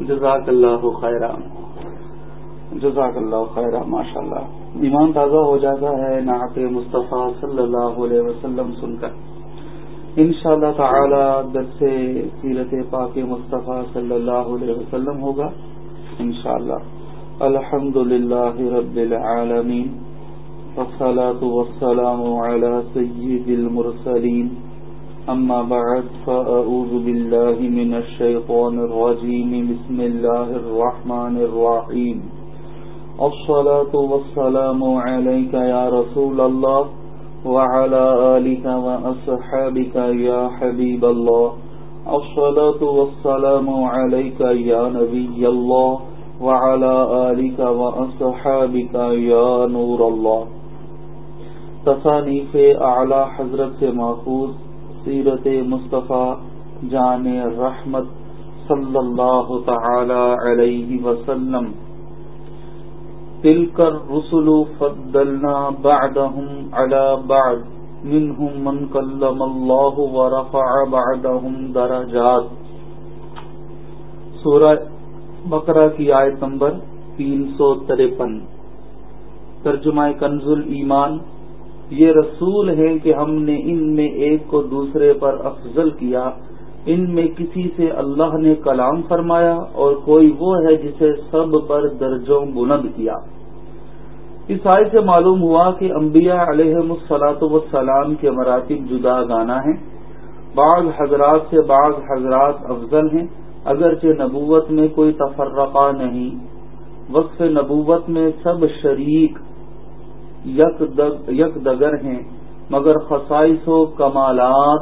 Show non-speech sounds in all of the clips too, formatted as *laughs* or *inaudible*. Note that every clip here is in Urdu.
جزاک اللہ خیرہ جزاک اللہ خیرہ ماشاء اللہ ایمان تازہ ہو جاتا ہے نعت مصطفیٰ صلی اللہ علیہ وسلم سن کر. ان شاء اللہ تعالی درس سیرت پاک مصطفیٰ صلی اللہ علیہ وسلم ہوگا. ان شاء اللہ الحمد للہ رب العالمین. والصلاة والسلام على سید المرسلین. أما بعد، فأعوذ بالله من الشيطان الرجيم. بسم الله الرحمن الرحيم. الصلاة والسلام عليك يا رسول الله وعلى آلك وأصحابك يا حبيب الله. الصلاة والسلام عليك يا نبي الله وعلى آلك وأصحابك يا نور الله. تصانیف اعلی حضرت سے محفوظ سیرت مصطفیٰ جان رحمت صلی اللہ تعالی علیہ وسلم. تل کر رسول فضلنا بعدهم على بعد. منهم من كلم الله ورفع بعدهم درجات. سورہ بقرہ کی آیت نمبر تین سو ترپن. ترجمہ کنز ایمان یہ رسول ہیں کہ ہم نے ان میں ایک کو دوسرے پر افضل کیا۔ ان میں کسی سے اللہ نے کلام فرمایا اور کوئی وہ ہے جسے سب پر درجوں بلند کیا۔ اس آئے سے معلوم ہوا کہ انبیاء علیہ مسلاط وسلام کے مراتب جدا گانا ہیں۔ بعض حضرات سے بعض حضرات افضل ہیں، اگرچہ نبوت میں کوئی تفرقہ نہیں۔ وقف نبوت میں سب شریک یک دگر ہیں، مگر خصائص و کمالات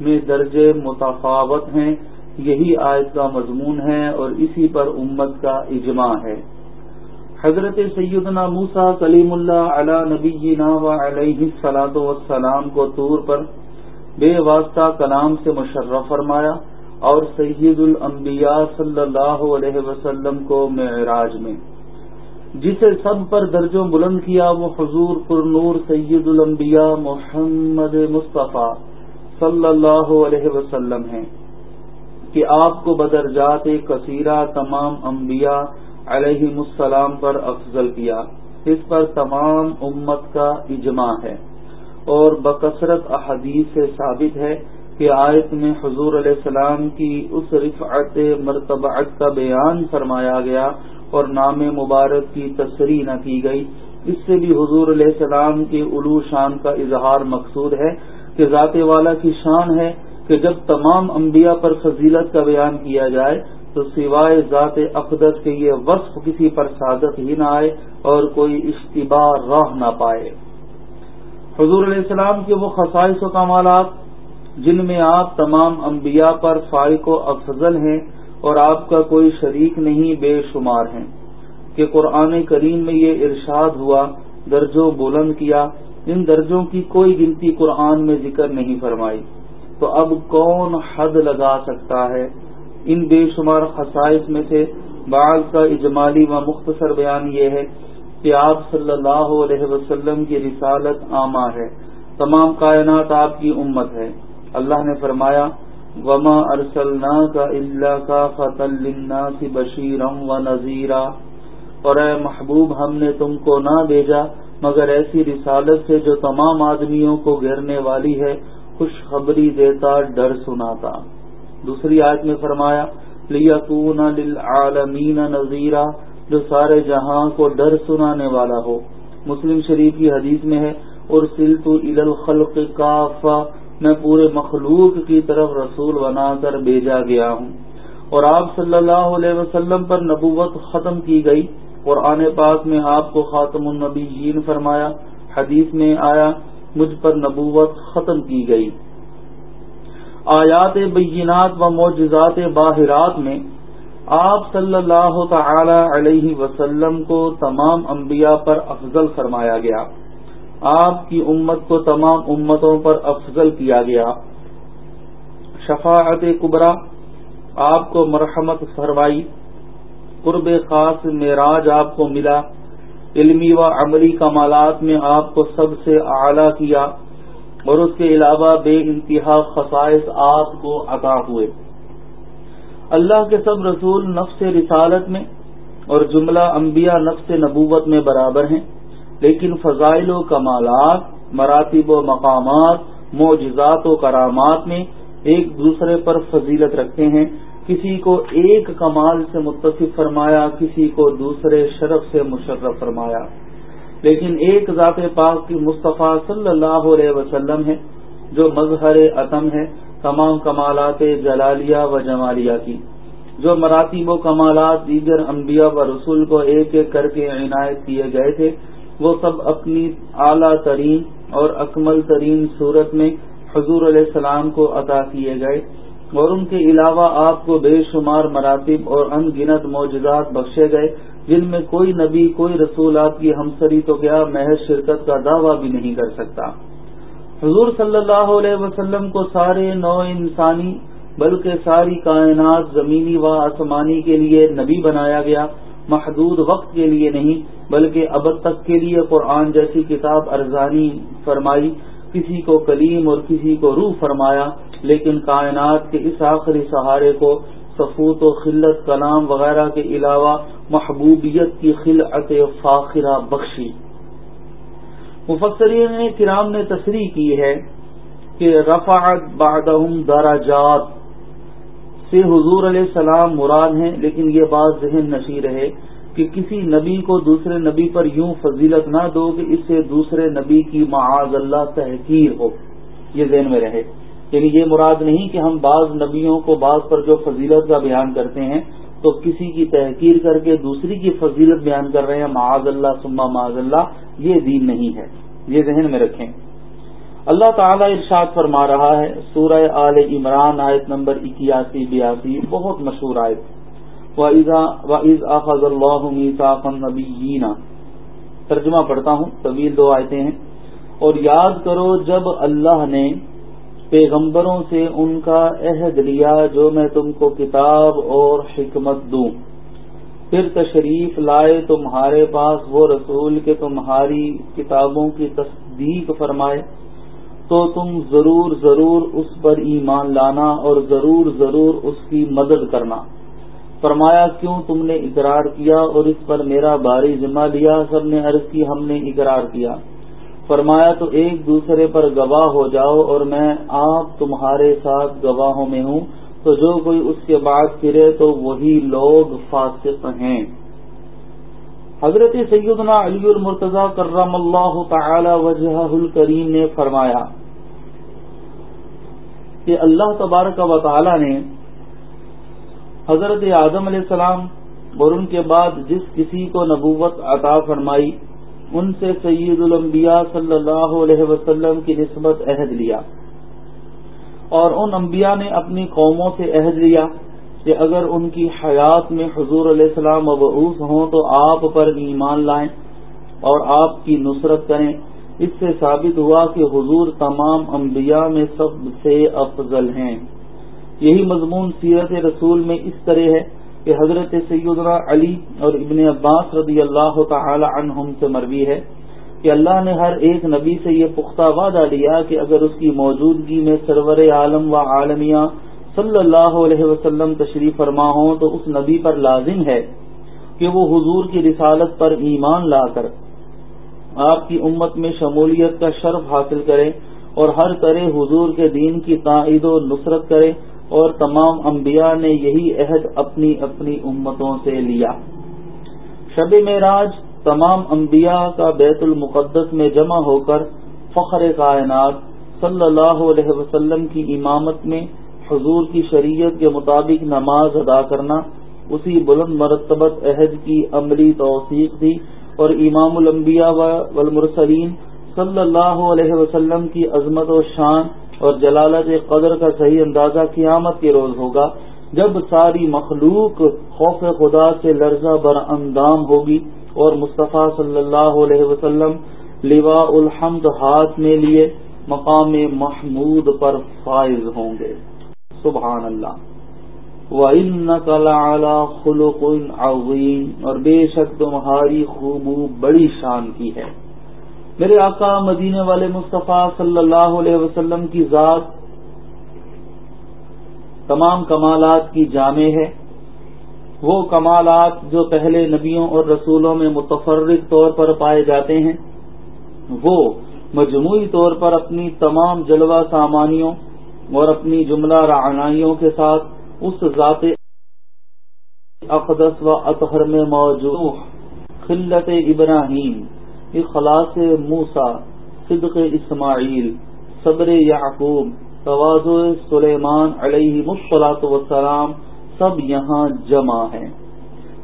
میں درجے متفاوت ہیں۔ یہی آیت کا مضمون ہے اور اسی پر امت کا اجماع ہے۔ حضرت سیدنا موسا کلیم اللہ علی نبی و علیہ سلاد وسلام کو طور پر بے واسطہ کلام سے مشرف فرمایا اور سید الانبیاء صلی اللہ علیہ وسلم کو معراج میں۔ جسے سب پر درجوں بلند کیا، وہ حضور پر نور سید الانبیاء محمد مصطفیٰ صلی اللہ علیہ وسلم ہیں کہ آپ کو بدرجات کثیرہ تمام انبیاء علیہ السلام پر افضل کیا۔ اس پر تمام امت کا اجماع ہے۔ اور بکثرت احادیث سے ثابت ہے کہ آیت میں حضور علیہ السلام کی اس رفعت مرتبعت کا بیان فرمایا گیا۔ اور نام مبارک کی تصریح نہ کی گئی۔ اس سے بھی حضور علیہ السلام کی علو شان کا اظہار مقصود ہے کہ ذات والا کی شان ہے کہ جب تمام انبیاء پر فضیلت کا بیان کیا جائے تو سوائے ذات اقدس کے یہ وصف کسی پر سعادت ہی نہ آئے اور کوئی اشتباہ راہ نہ پائے۔ حضور علیہ السلام کے وہ خصائص و کمالات جن میں آپ تمام انبیاء پر فائق و افضل ہیں اور آپ کا کوئی شریک نہیں بے شمار ہیں کہ قرآن کریم میں یہ ارشاد ہوا، درجوں بلند کیا، ان درجوں کی کوئی گنتی قرآن میں ذکر نہیں فرمائی۔ تو اب کون حد لگا سکتا ہے؟ ان بے شمار خصائص میں سے بعض کا اجمالی و مختصر بیان یہ ہے کہ آپ صلی اللہ علیہ وسلم کی رسالت عامہ ہے۔ تمام کائنات آپ کی امت ہے۔ اللہ نے فرمایا وما ارسلنا کا اللہ کا فتح بشیرم و نذیرہ اور اے محبوب، ہم نے تم کو نہ بھیجا، مگر ایسی رسالت سے جو تمام آدمیوں کو گھیرنے والی ہے، خوشخبری دیتا، ڈر سناتا۔ دوسری آیت میں فرمایا لیا للعالمین نذیرہ جو سارے جہاں کو ڈر سنانے والا ہو۔ مسلم شریف کی حدیث میں ہے اور سلط الخلق کافا میں پورے مخلوق کی طرف رسول بنا کر بھیجا گیا ہوں۔ اور آپ صلی اللہ علیہ وسلم پر نبوت ختم کی گئی۔ اور آنے پاک میں آپ کو خاتم النبیین فرمایا، حدیث میں آیا، مجھ پر نبوت ختم کی گئی۔ آیات بینات و معجزات باہرات میں آپ صلی اللہ تعالی علیہ وسلم کو تمام انبیاء پر افضل فرمایا گیا۔ آپ کی امت کو تمام امتوں پر افضل کیا گیا۔ شفاعت کبرا، آپ کو مرحمت فرمائی۔ قرب خاص معراج آپ کو ملا۔ علمی و عملی کمالات میں آپ کو سب سے اعلی کیا۔ اور اس کے علاوہ بے انتہا خصائص آپ کو عطا ہوئے۔ اللہ کے سب رسول نفس رسالت میں اور جملہ انبیاء نفس نبوت میں برابر ہیں۔ لیکن فضائل و کمالات، مراتب و مقامات، معجزات و کرامات میں ایک دوسرے پر فضیلت رکھتے ہیں۔ کسی کو ایک کمال سے متصف فرمایا، کسی کو دوسرے شرف سے مشرف فرمایا۔ لیکن ایک ذات پاک کی مصطفیٰ صلی اللہ علیہ وسلم ہے، جو مظہر عتم ہے، تمام کمالات جلالیہ و جمالیہ کی۔ جو مراتب و کمالات دیگر انبیاء و رسول کو ایک ایک کر کے عنایت کیے گئے تھے وہ سب اپنی اعلی ترین اور اکمل ترین صورت میں حضور علیہ السلام کو عطا کیے گئے اور ان کے علاوہ آپ کو بے شمار مراتب اور ان گنت معجزات بخشے گئے، جن میں کوئی نبی، کوئی رسول آپ کی ہمسری تو کیا محض شرکت کا دعویٰ بھی نہیں کر سکتا۔ حضور صلی اللہ علیہ وسلم کو سارے نو انسانی بلکہ ساری کائنات زمینی و آسمانی کے لیے نبی بنایا گیا، محدود وقت کے لیے نہیں بلکہ ابد تک کے لیے قرآن جیسی کتاب ارزانی فرمائی، کسی کو کلیم اور کسی کو روح فرمایا، لیکن کائنات کے اس آخری سہارے کو سفوت و خلت، کلام وغیرہ کے علاوہ محبوبیت کی خلعت فاخرہ بخشی۔ مفسرین کرام نے تصریح کی ہے کہ رفعت بعدہم دراجات سے حضور علیہ السلام مراد ہیں، لیکن یہ بات ذہن نشی رہے۔ کہ کسی نبی کو دوسرے نبی پر یوں فضیلت نہ دو کہ اس سے دوسرے نبی کی معاذ اللہ تحقیر ہو۔ یہ ذہن میں رہے۔ یعنی یہ مراد نہیں کہ ہم بعض نبیوں کو بعض پر جو فضیلت کا بیان کرتے ہیں تو کسی کی تحقیر کر کے دوسری کی فضیلت بیان کر رہے ہیں، معاذ اللہ سما معاذ اللہ۔ یہ دین نہیں ہے۔ یہ ذہن میں رکھیں۔ اللہ تعالیٰ ارشاد فرما رہا ہے، سورہ آل عمران آیت نمبر اکیاسی بیاسی، بہت مشہور آیت۔ وَإِذْ أَخَذَ اللَّهُ مِيثَاقَ النَّبِيِّينَ۔ ترجمہ پڑھتا ہوں، طویل دو آیتیں ہیں۔ اور یاد کرو جب اللہ نے پیغمبروں سے ان کا عہد لیا جو میں تم کو کتاب اور حکمت دوں۔ پھر تشریف لائے تمہارے پاس، وہ رسول کے تمہاری کتابوں کی تصدیق فرمائے۔ تو تم ضرور ضرور اس پر ایمان لانا اور ضرور ضرور اس کی مدد کرنا۔ فرمایا، کیوں تم نے اقرار کیا اور اس پر میرا باری ذمہ لیا؟ سب نے عرض کی، ہم نے اقرار کیا۔ فرمایا، تو ایک دوسرے پر گواہ ہو جاؤ اور میں آپ تمہارے ساتھ گواہوں میں ہوں۔ تو جو کوئی اس کے بعد پھرے، تو وہی لوگ فاسق ہیں۔ حضرت سیدنا علی المرتضی کرم اللہ تعالی وجہ الکریم نے فرمایا کہ اللہ تبارک و تعالی نے حضرت اعظم علیہ السلام اور ان کے بعد جس کسی کو نبوت عطا فرمائی، ان سے سید الانبیاء صلی اللہ علیہ وسلم کی نسبت عہد لیا۔ اور ان انبیاء نے اپنی قوموں سے عہد لیا کہ اگر ان کی حیات میں حضور علیہ السلام مبعوث ہوں تو آپ پر ایمان لائیں اور آپ کی نصرت کریں۔ اس سے ثابت ہوا کہ حضور تمام انبیاء میں سب سے افضل ہیں۔ یہی مضمون سیرت رسول میں اس طرح ہے کہ حضرت سیدنا علی اور ابن عباس رضی اللہ تعالی عنہم سے مروی ہے کہ اللہ نے ہر ایک نبی سے یہ پختہ وعدہ لیا کہ اگر اس کی موجودگی میں سرور عالم و عالمیہ صلی اللہ علیہ وسلم تشریف فرما ہوں تو اس نبی پر لازم ہے کہ وہ حضور کی رسالت پر ایمان لا کر آپ کی امت میں شمولیت کا شرف حاصل کرے اور ہر طرح حضور کے دین کی تائید و نصرت کرے اور تمام انبیاء نے یہی عہد اپنی اپنی امتوں سے لیا۔ شب معراج تمام انبیاء کا بیت المقدس میں جمع ہو کر فخر کائنات صلی اللہ علیہ وسلم کی امامت میں حضور کی شریعت کے مطابق نماز ادا کرنا، اسی بلند مرتبت عہد کی عملی توثیق تھی اور امام الانبیاء والمرسلین صلی اللہ علیہ وسلم کی عظمت و شان اور جلالت قدر کا صحیح اندازہ قیامت کے روز ہوگا جب ساری مخلوق خوف خدا سے لرزہ بر اندام ہوگی اور مصطفیٰ صلی اللہ علیہ وسلم لوا الحمد ہاتھ میں لیے مقام محمود پر فائز ہوں گے۔ سبحان اللہ۔ خلق عظیم اور بے شک تمہاری خوب بڑی شان کی ہے۔ میرے آقا مدینے والے مصطفیٰ صلی اللہ علیہ وسلم کی ذات تمام کمالات کی جامع ہے۔ وہ کمالات جو پہلے نبیوں اور رسولوں میں متفرق طور پر پائے جاتے ہیں، وہ مجموعی طور پر اپنی تمام جلوہ سامانیوں اور اپنی جملہ رعنائیوں کے ساتھ اس ذات اقدس و اطہر میں موجود، خلت ابراہیم۔ اخلاص موسا صدق اسماعیل، صبر یعقوب توازو سلیمان علیہ مصلاط وسلام سب یہاں جمع ہیں۔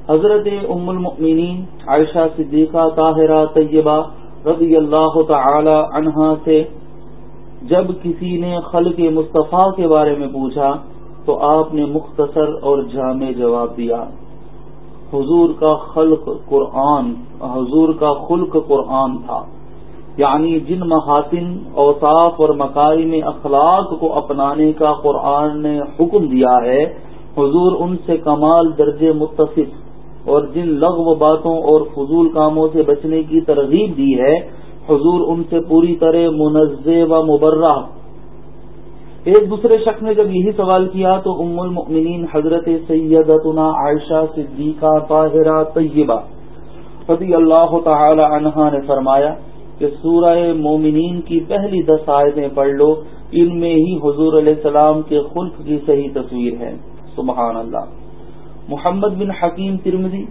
حضرت ام المؤمنین عائشہ صدیقہ طاہرہ طیبہ رضی اللہ تعالی عنہا سے جب کسی نے خلق مصطفیٰ کے بارے میں پوچھا تو آپ نے مختصر اور جامع جواب دیا۔ حضور کا خلق قرآن، حضور کا خلق قرآن تھا۔ یعنی جن محاسن، اوصاف اور مکاری میں اخلاق کو اپنانے کا قرآن نے حکم دیا ہے، حضور ان سے کمال درجے متصف اور جن لغو باتوں اور فضول کاموں سے بچنے کی ترغیب دی ہے، حضور ان سے پوری طرح منزع و مبرہ ایک دوسرے شخص نے جب یہی سوال کیا تو ام المؤمنین حضرت سیدتنا عائشہ صدیقہ طاہرہ طیبہ رضی اللہ تعالی عنہا نے فرمایا کہ سورہ مومنین کی پہلی دس آیتیں پڑھ لو، ان میں ہی حضور علیہ السلام کے خلق کی صحیح تصویر ہے سبحان اللہ۔ محمد بن حکیم ترمزی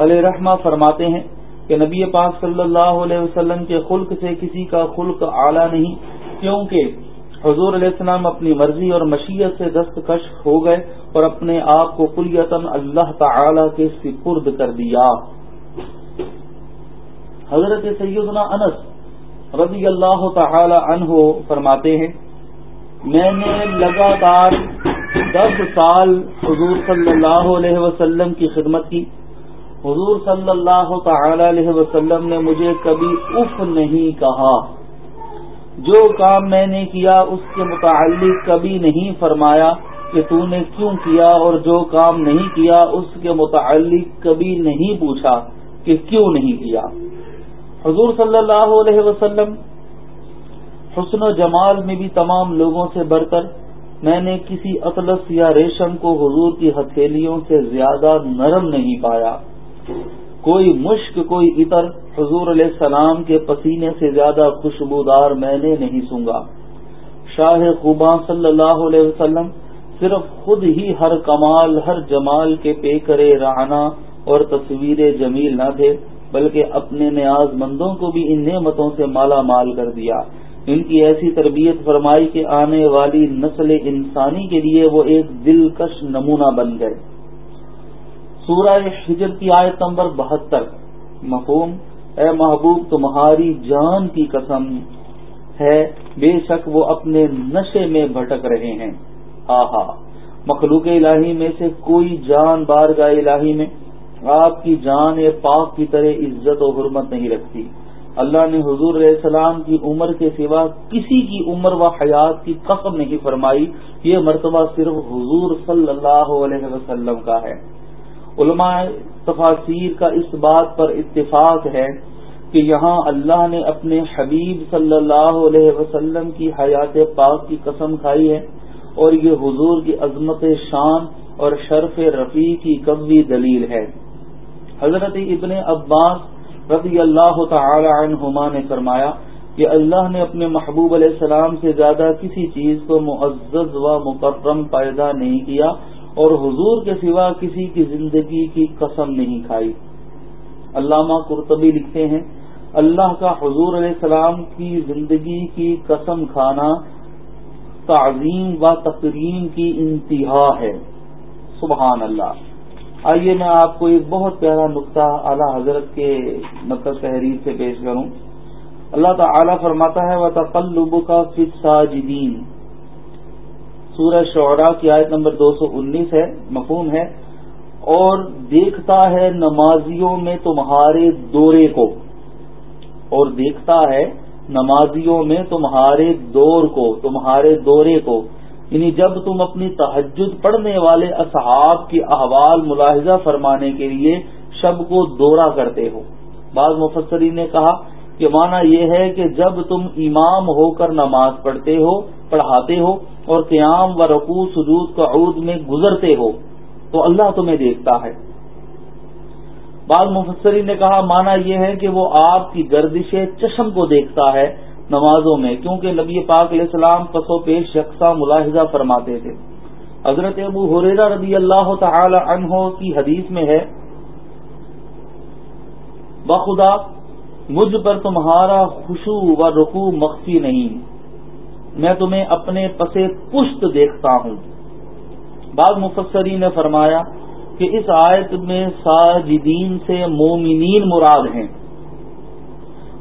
علیہ رحمہ فرماتے ہیں کہ نبی پاک صلی اللہ علیہ وسلم کے خلق سے کسی کا خلق اعلیٰ نہیں، کیونکہ حضور علیہ السلام اپنی مرضی اور مشیت سے دستکش ہو گئے اور اپنے آپ کو کلیتن اللہ تعالی کے سپرد کر دیا۔ حضرت سیدنا انس رضی اللہ تعالی عنہ فرماتے ہیں، میں نے لگاتار دس سال حضور صلی اللہ علیہ وسلم کی خدمت کی۔ حضور صلی اللہ تعالی علیہ وسلم نے مجھے کبھی اف نہیں کہا۔ جو کام میں نے کیا اس کے متعلق کبھی نہیں فرمایا کہ تو نے کیوں کیا اور جو کام نہیں کیا اس کے متعلق کبھی نہیں پوچھا کہ کیوں نہیں کیا۔ حضور صلی اللہ علیہ وسلم حسن و جمال میں بھی تمام لوگوں سے برتر۔ میں نے کسی اطلس یا ریشم کو حضور کی ہتھیلیوں سے زیادہ نرم نہیں پایا۔ کوئی مشک، کوئی عطر، حضور علیہ السلام کے پسینے سے زیادہ خوشبودار میں نے نہیں سونگا۔ شاہ خوباں صلی اللہ علیہ وسلم صرف خود ہی ہر کمال، ہر جمال کے پے کرے رہنا اور تصویر جمیل نہ تھے، بلکہ اپنے نیاز مندوں کو بھی ان نعمتوں سے مالا مال کر دیا۔ ان کی ایسی تربیت فرمائی کہ آنے والی نسل انسانی کے لیے وہ ایک دلکش نمونہ بن گئے۔ سورہ ہجر کی آیت نمبر بہتر۔ مفہوم، اے محبوب، تمہاری جان کی قسم ہے۔ بے شک وہ اپنے نشے میں بھٹک رہے ہیں۔ آہا، مخلوق الہی میں سے کوئی جان بار الہی میں آپ کی جان پاک کی طرح عزت و حرمت نہیں رکھتی۔ اللہ نے حضور علیہ السلام کی عمر کے سوا کسی کی عمر و حیات کی قسم نہیں فرمائی۔ یہ مرتبہ صرف حضور صلی اللہ علیہ وسلم کا ہے۔ علماء تفاصیر کا اس بات پر اتفاق ہے کہ یہاں اللہ نے اپنے حبیب صلی اللہ علیہ وسلم کی حیات پاک کی قسم کھائی ہے اور یہ حضور کی عظمت شان اور شرف رفیع کی قوی دلیل ہے۔ حضرت ابن عباس رضی اللہ تعالی عنہما نے فرمایا کہ اللہ نے اپنے محبوب علیہ السلام سے زیادہ کسی چیز کو معزز و مکرم پیدا نہیں کیا اور حضور کے سوا کسی کی زندگی کی قسم نہیں کھائی۔ علامہ قرطبی لکھتے ہیں، اللہ کا حضور علیہ السلام کی زندگی کی قسم کھانا تعظیم و تقریم کی انتہا ہے۔ سبحان اللہ۔ آئیے میں آپ کو ایک بہت پیارا نقطہ اعلی حضرت کے مطلب تحریر سے پیش کروں۔ اللہ تعالی فرماتا ہے وہ تقلب کا فساجدین سورہ شعرا کی آیت نمبر دو سو انیس ہے، مفہوم ہے۔ اور دیکھتا ہے نمازیوں میں تمہارے دورے کو۔ اور دیکھتا ہے نمازیوں میں تمہارے دور کو، تمہارے دورے کو۔ یعنی جب تم اپنی تحجد پڑھنے والے اصحاب کی احوال ملاحظہ فرمانے کے لیے شب کو دورہ کرتے ہو۔ بعض مفسرین نے کہا کہ مانا یہ ہے کہ جب تم امام ہو کر نماز پڑھتے ہو، پڑھاتے ہو اور قیام و رقو سجود کا عود میں گزرتے ہو تو اللہ تمہیں دیکھتا ہے۔ بعض مفسرین نے کہا مانا یہ ہے کہ وہ آپ کی گردش چشم کو دیکھتا ہے نمازوں میں، کیونکہ نبی پاک علیہ السلام پسو پیش یکساں ملاحظہ فرماتے تھے۔ حضرت ابو حریرہ رضی اللہ تعالی عنہ کی حدیث میں ہے، بخدا، مجھ پر تمہارا خوشو و رقو مخفی نہیں میں تمہیں اپنے پسے پشت دیکھتا ہوں۔ بعض مفسری نے فرمایا کہ اس آیت میں ساجدین سے مومنین مراد ہیں۔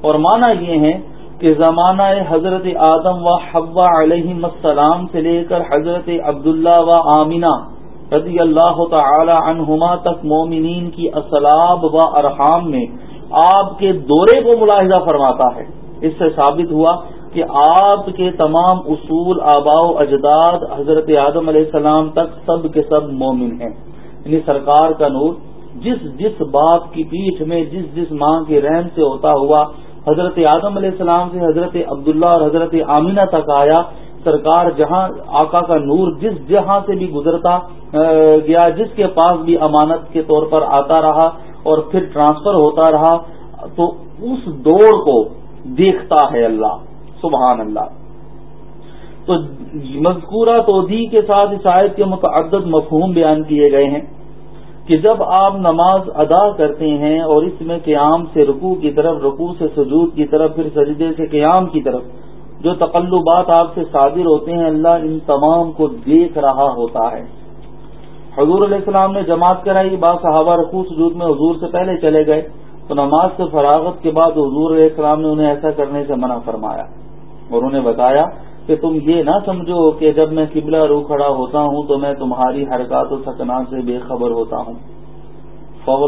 اور مانا یہ ہے کہ زمانہ حضرت آدم و حوا علیہ السلام سے لے کر حضرت عبداللہ و آمینہ رضی اللہ تعالی عنہما تک مومنین کی اسلاب و ارحام میں آپ کے دورے کو ملاحظہ فرماتا ہے۔ اس سے ثابت ہوا کہ آپ کے تمام اصول آبا و اجداد حضرت آدم علیہ السلام تک سب کے سب مومن ہیں۔ یعنی سرکار کا نور جس جس باپ کی پیٹھ میں، جس جس ماں کے رحم سے ہوتا ہوا حضرت آدم علیہ السلام سے حضرت عبداللہ اور حضرت آمینہ تک آیا، سرکار جہاں آقا کا نور جس جہاں سے بھی گزرتا گیا، جس کے پاس بھی امانت کے طور پر آتا رہا اور پھر ٹرانسفر ہوتا رہا، تو اس دوڑ کو دیکھتا ہے اللہ۔ سبحان اللہ۔ تو مذکورہ تودھی کے ساتھ اس آیت کے متعدد مفہوم بیان کیے گئے ہیں کہ جب آپ نماز ادا کرتے ہیں اور اس میں قیام سے رکوع کی طرف، رکوع سے سجود کی طرف، پھر سجدے سے قیام کی طرف جو تقلبات آپ سے صادر ہوتے ہیں، اللہ ان تمام کو دیکھ رہا ہوتا ہے۔ حضور علیہ السلام نے جماعت کرائی با صحابہ رقو سجود میں حضور سے پہلے چلے گئے۔ تو نماز سے فراغت کے بعد حضور علیہ السلام نے انہیں ایسا کرنے سے منع فرمایا۔ اور انہیں بتایا کہ تم یہ نہ سمجھو کہ جب میں قبلہ رو کھڑا ہوتا ہوں تو میں تمہاری حرکات و سکنات سے بے خبر ہوتا ہوں۔ فو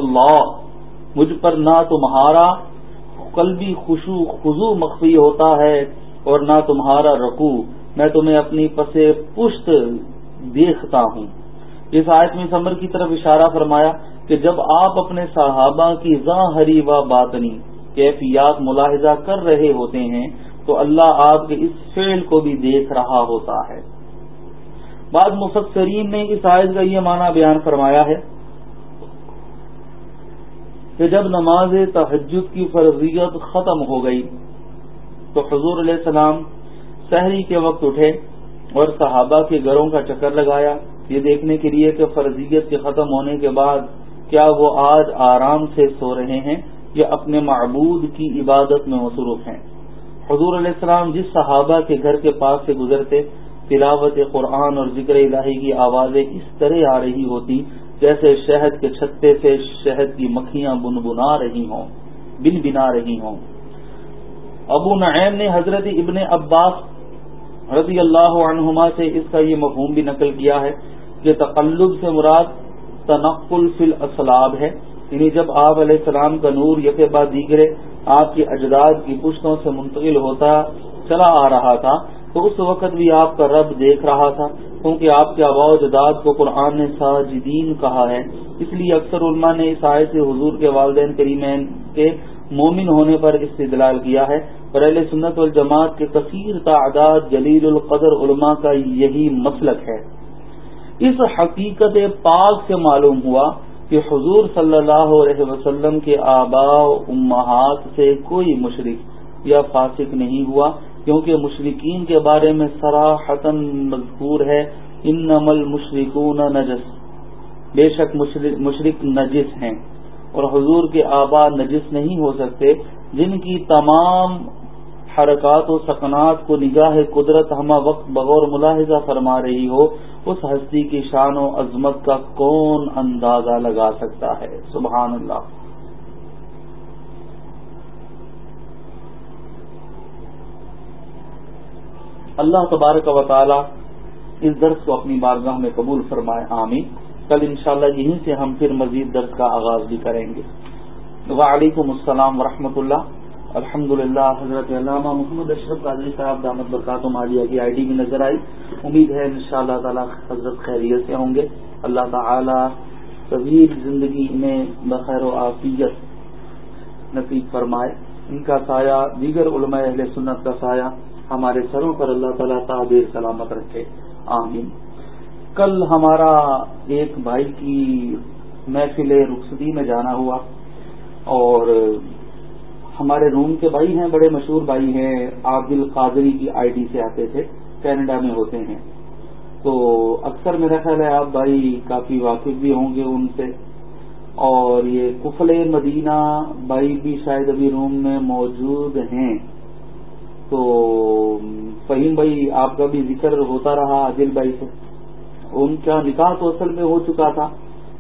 مجھ پر نہ تمہارا قلبی خوشو خزو مخفی ہوتا ہے اور نہ تمہارا رقو میں تمہیں اپنی پسے پشت دیکھتا ہوں۔ اس آیت میں سمر کی طرف اشارہ فرمایا کہ جب آپ اپنے صحابہ کی ظاہری و باطنی کیفیات ملاحظہ کر رہے ہوتے ہیں تو اللہ آپ کے اس فعل کو بھی دیکھ رہا ہوتا ہے۔ بعض مفسرین نے اس آیت کا یہ معنی بیان فرمایا ہے کہ جب نماز تحجد کی فرضیت ختم ہو گئی تو حضور علیہ السلام شہری کے وقت اٹھے اور صحابہ کے گھروں کا چکر لگایا۔ یہ دیکھنے کے لیے کہ فرضیت کے ختم ہونے کے بعد کیا وہ آج آرام سے سو رہے ہیں یا اپنے معبود کی عبادت میں مصروف ہیں۔ حضور علیہ السلام جس صحابہ کے گھر کے پاس سے گزرتے، تلاوت قرآن اور ذکر الہی کی آوازیں اس طرح آ رہی ہوتی جیسے شہد کے چھتے سے شہد کی مکھیاں بنبنا رہی ہوں، بن بنا رہی ہوں۔ ابو نعیم نے حضرت ابن عباس رضی اللہ عنہما سے اس کا یہ مفہوم بھی نقل کیا ہے کہ تقلب سے مراد تنقل فی الاسلاب ہے یعنی جب آپ علیہ السلام کا نور یک بعد دیگرے آپ کے اجداد کی پشتوں سے منتقل ہوتا چلا آ رہا تھا، تو اس وقت بھی آپ کا رب دیکھ رہا تھا، کیونکہ آپ کے آبا جداد کو قرآن نے ساجدین کہا ہے۔ اس لیے اکثر علماء نے اس آئے سے حضور کے والدین کریمین کے مومن ہونے پر استدلال کیا ہے۔ اور اہل سنت والجماعت کے کثیر تعداد جلیل القدر علماء کا یہی مسلک ہے۔ اس حقیقت پاک سے معلوم ہوا کہ حضور صلی اللہ علیہ وسلم کے آبا و امہات سے کوئی مشرق یا فاسق نہیں ہوا، کیونکہ مشرقین کے بارے میں سراحتن مذکور ہے ان نمل مشرقون نجس۔ بے شک مشرق نجس ہیں۔ اور حضور کے آبا نجس نہیں ہو سکتے، جن کی تمام حرکات و سکنات کو نگاہ قدرت ہمہ وقت بغور ملاحظہ فرما رہی ہو، اس ہستی کی شان و عظمت کا کون اندازہ لگا سکتا ہے؟ سبحان اللہ۔ اللہ تبارک و تعالی اس درس کو اپنی بارگاہ میں قبول فرمائے، آمین۔ کل انشاءاللہ یہیں سے ہم پھر مزید درس کا آغاز بھی کریں گے۔ وعلیکم السلام ورحمۃ اللہ۔ الحمد للہ، حضرت علامہ محمد اشرف قادری صاحب، دامت برکاتم عالیہ کی آئی ڈی بھی نظر آئی۔ امید ہے ان شاء اللہ تعالیٰ حضرت خیریت سے ہوں گے۔ اللہ تعالی طویل زندگی میں بخیر و عافیت نصیب فرمائے۔ ان کا سایہ، دیگر علماء اہل سنت کا سایہ ہمارے سروں پر اللہ تعالیٰ تعبیر سلامت رکھے۔ آمین۔ کل ہمارا ایک بھائی کی محفل رخصتی میں جانا ہوا اور ہمارے روم کے بھائی ہیں، بڑے مشہور بھائی ہیں عابل قادری کی آئی ڈی سے آتے تھے، کینیڈا میں ہوتے ہیں۔ تو اکثر میرا خیال ہے آپ بھائی کافی واقف بھی ہوں گے ان سے۔ اور یہ کفل مدینہ بھائی بھی شاید ابھی روم میں موجود ہیں۔ تو فہیم بھائی، آپ کا بھی ذکر ہوتا رہا، عادل بھائی سے۔ ان کا نکاح تو اصل میں ہو چکا تھا۔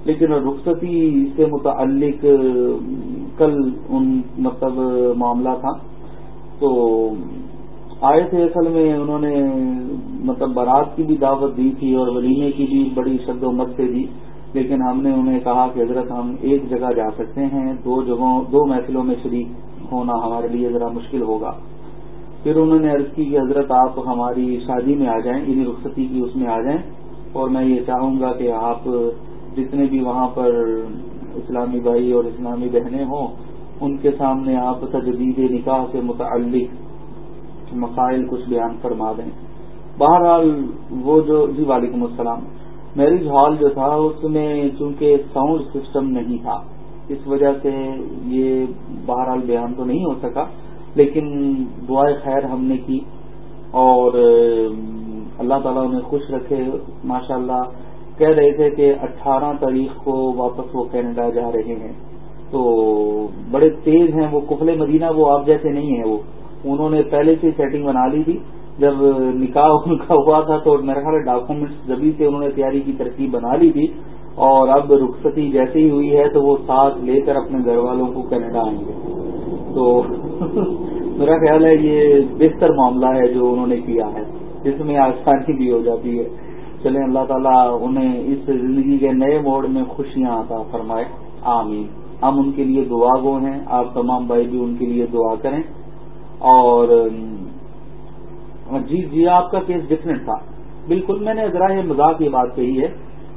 لیکن رخصتی سے متعلق، کل ان مطلب معاملہ تھا۔ تو آئے تھے اصل میں، انہوں نے مطلب بارات کی بھی دعوت دی تھی اور ولیمے کی بھی بڑی شد و مت سے دی۔ لیکن ہم نے انہیں کہا کہ حضرت، ہم ایک جگہ جا سکتے ہیں، دو جگہوں، دو محفلوں میں شریک ہونا ہمارے لیے ذرا مشکل ہوگا۔ پھر انہوں نے عرض کی کہ حضرت، آپ ہماری شادی میں آ جائیں انہیں رخصتی کی اس میں آ جائیں۔ اور میں یہ چاہوں گا کہ آپ جتنے بھی وہاں پر اسلامی بھائی اور اسلامی بہنیں ہوں، ان کے سامنے آپ تجدید نکاح سے متعلق مسائل کچھ بیان فرما دیں۔ بہرحال وہ جو جی وعلیکم السلام، میرج ہال جو تھا، اس میں چونکہ ساؤنڈ سسٹم نہیں تھا، اس وجہ سے یہ بہرحال بیان تو نہیں ہو سکا، لیکن دعائیں خیر ہم نے کی اور اللہ تعالیٰ انہیں خوش رکھے ماشاء اللہ کہہ رہے تھے کہ اٹھارہ تاریخ کو واپس وہ کینیڈا جا رہے ہیں۔ تو بڑے تیز ہیں وہ کفل مدینہ، وہ آپ جیسے نہیں ہیں وہ۔ انہوں نے پہلے سے سیٹنگ بنا لی تھی۔ جب نکاح ان کا ہوا تھا تو میرا خیال ڈاکومنٹس جبھی سے انہوں نے تیاری کی ترکیب بنا لی تھی۔ اور اب رخصتی جیسے ہی ہوئی ہے تو وہ ساتھ لے کر اپنے گھر والوں کو کینیڈا آئیں گے۔ تو *laughs* میرا خیال ہے یہ بہتر معاملہ ہے جو انہوں نے کیا ہے۔ جس میں آسانی بھی ہو جاتی ہے۔ چلیں اللہ تعالیٰ انہیں اس زندگی کے نئے موڑ میں خوشیاں آتا فرمائے۔ آمین۔ ہم ان کے لیے دعا گو ہیں۔ آپ تمام بھائی بھی ان کے لیے دعا کریں۔ اور جی جی آپ کا کیس ڈفرینٹ تھا۔ بالکل میں نے ذرا یہ مذاق یہ بات کہی ہے،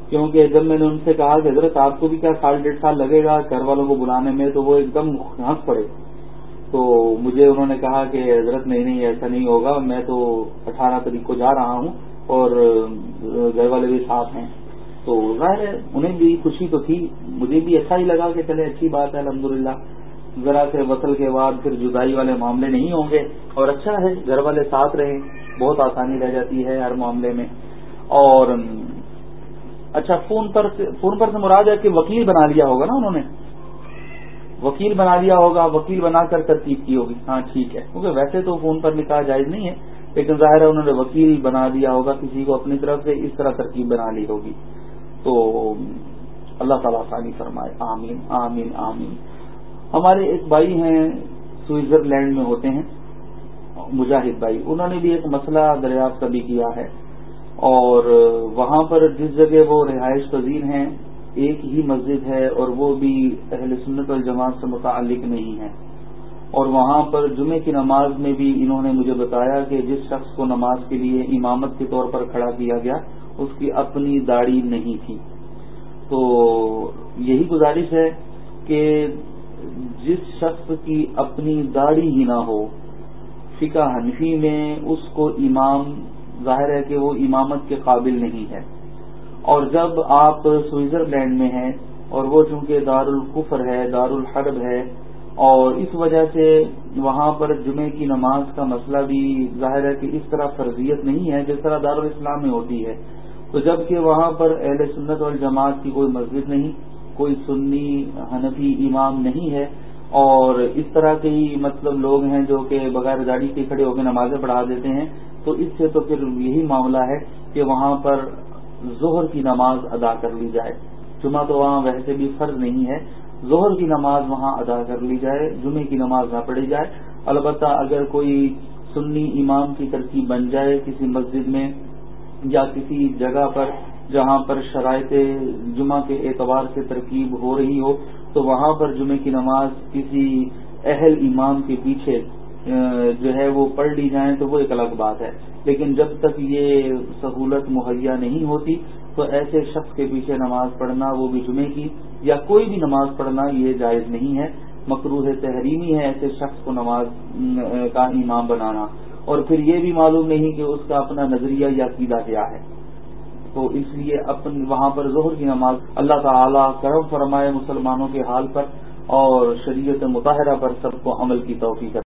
کیونکہ جب میں نے ان سے کہا کہ حضرت، آپ کو بھی کیا سال ڈیڑھ سال لگے گا گھر والوں کو بلانے میں، تو وہ ایک دم ہنس پڑے۔ تو مجھے انہوں نے کہا کہ حضرت، نہیں نہیں، ایسا نہیں ہوگا، میں تو اٹھارہ تاریخ کو جا رہا ہوں۔ اور گھر والے بھی ساتھ ہیں۔ تو ظاہر ہے انہیں بھی خوشی تو تھی، مجھے بھی ایسا ہی لگا کہ چلے اچھی بات ہے، الحمدللہ۔ ذرا سے وصل کے بعد پھر جدائی والے معاملے نہیں ہوں گے۔ اور اچھا ہے، گھر والے ساتھ رہیں، بہت آسانی رہ جاتی ہے ہر معاملے میں۔ اور اچھا فون پر فون پر سے مراد ہے کہ وکیل بنا لیا ہوگا نا انہوں نے۔ وکیل بنا لیا ہوگا، وکیل بنا کر ترتیب کی ہوگی۔ ہاں ٹھیک ہے، کیونکہ ویسے تو فون پر نکاح جائز نہیں ہے۔ لیکن ظاہر ہے انہوں نے وکیل بنا دیا ہوگا، کسی کو اپنی طرف سے اس طرح ترکیب بنا لی ہوگی۔ تو اللہ تعالیٰ آسانی فرمائے، آمین آمین آمین۔ ہمارے ایک بھائی ہیں، سوئٹزرلینڈ میں ہوتے ہیں، مجاہد بھائی۔ انہوں نے بھی ایک مسئلہ دریافت کبھی کیا ہے۔ اور وہاں پر جس جگہ وہ رہائش پذیر ہیں، ایک ہی مسجد ہے اور وہ بھی اہل سنت الجماعت سے متعلق نہیں ہے۔ اور وہاں پر جمعے کی نماز میں بھی انہوں نے مجھے بتایا کہ جس شخص کو نماز کے لیے امامت کے طور پر کھڑا کیا گیا، اس کی اپنی داڑھی نہیں تھی۔ تو یہی گزارش ہے کہ جس شخص کی اپنی داڑھی ہی نہ ہو، فقہ حنفی میں اس کو امام، ظاہر ہے کہ وہ امامت کے قابل نہیں ہے۔ اور جب آپ سوئٹزرلینڈ میں ہیں اور وہ چونکہ دار القفر ہے دار الحرب ہے اور اس وجہ سے وہاں پر جمعے کی نماز کا مسئلہ بھی ظاہر ہے کہ اس طرح فرضیت نہیں ہے جس طرح دارالاسلام میں ہوتی ہے۔ تو جبکہ وہاں پر اہل سنت والجماعت کی کوئی مسجد نہیں، کوئی سنی حنفی امام نہیں ہے، اور اس طرح کے ہی مطلب لوگ ہیں جو کہ بغیر گاڑی کے کھڑے ہو کے نمازیں پڑھا دیتے ہیں۔ تو اس سے تو پھر یہی معاملہ ہے کہ وہاں پر ظہر کی نماز ادا کر لی جائے۔ جمعہ تو وہاں ویسے بھی فرض نہیں ہے ظہر کی نماز وہاں ادا کر لی جائے جمعے کی نماز نہ پڑھی جائے۔ البتہ اگر کوئی سنی امام کی ترکیب بن جائے کسی مسجد میں یا کسی جگہ پر جہاں پر شرائط جمعہ کے اعتبار سے ترکیب ہو رہی ہو، تو وہاں پر جمعے کی نماز کسی اہل امام کے پیچھے جو ہے وہ پڑھ لی جائیں تو وہ ایک الگ بات ہے۔ لیکن جب تک یہ سہولت مہیا نہیں ہوتی، تو ایسے شخص کے پیچھے نماز پڑھنا وہ بھی جمعے کی یا کوئی بھی نماز پڑھنا یہ جائز نہیں ہے۔ مقروض تحریمی ہے ایسے شخص کو نماز کا امام بنانا۔ اور پھر یہ بھی معلوم نہیں کہ اس کا اپنا نظریہ یا عقیدہ کیا ہے۔ تو اس لیے اپن وہاں پر ظہر کی نماز اللہ تعالی کرم فرمائے مسلمانوں کے حال پر اور شریعت مطالعہ پر سب کو عمل کی توفیق